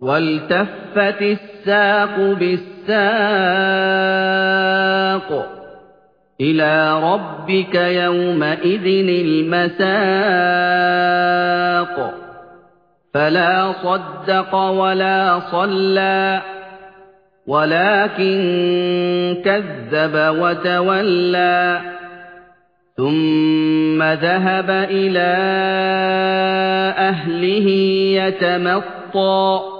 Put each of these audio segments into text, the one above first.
وَالْتَفَّتِ السَّاقُ بِالسَّاقِ إِلَىٰ رَبِّكَ يَوْمَئِذٍ الْمَسَاقُ. فَلَا صَدَّقَ وَلَا صَلَّىٰ وَلَٰكِن كَذَّبَ وَتَوَلَّىٰ. ثُمَّ ذَهَبَ إِلَىٰ أَهْلِهِ يَتَمَطَّىٰ.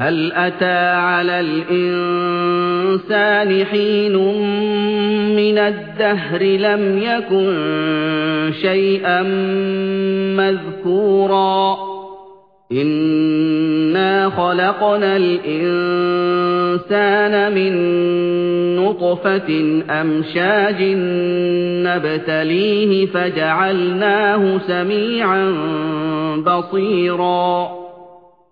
هَلْ أَتَىٰ عَلَى الْإِنسَانِ حِينٌ مِّنَ الدَّهْرِ لَمْ يَكُن شَيْئًا مَّذْكُورًا؟ إِنَّا خَلَقْنَا الْإِنسَانَ مِن نُّطْفَةٍ أَمْشَاجٍ نَّبْتَلِيهِ فَجَعَلْنَاهُ سَمِيعًا بَصِيرًا